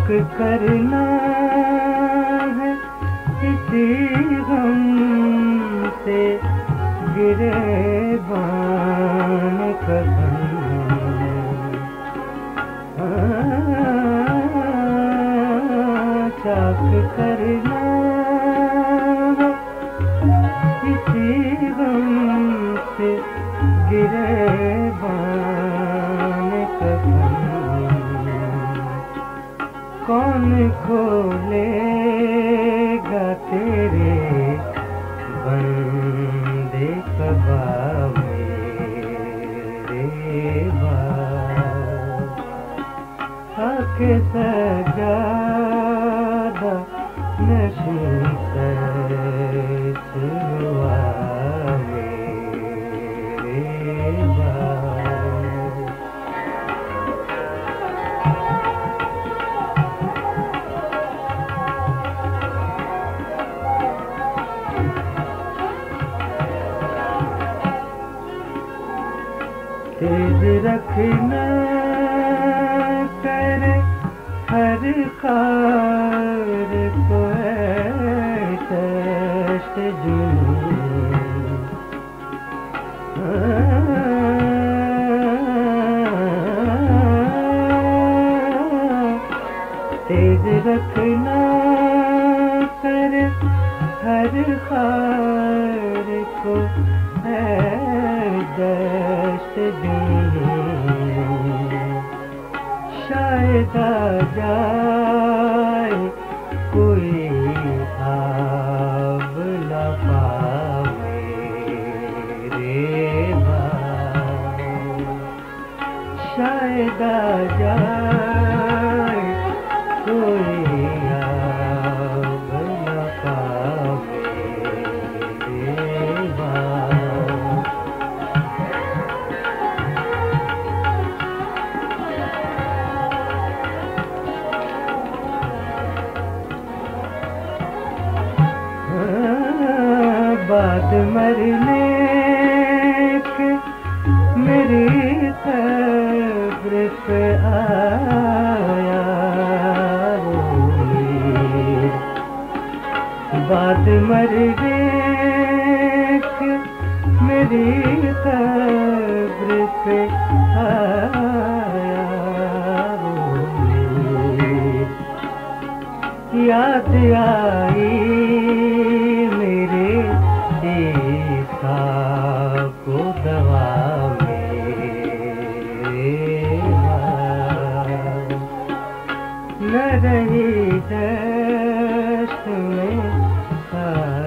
چاک کرنا ہے کسی غم سے گرے بان کفن چاک کرنا کسی غم سے گرے بان کفن کون کھولے گا تیرے بندے کبا میرے بار حق سجادہ تیز رکھنا کر، ہر خار کو ہے تشت تیز رکھنا کر، ہر خار کو ہے دست جنون شاید آ جائے کوئی خواب نہ پاوے رے بار شاید آ جائے بات مرنے کے میری قبر پہ آیا وہی بات مرنے کے میری قبر پہ آیا وہی یاد نہ رہی دشت میں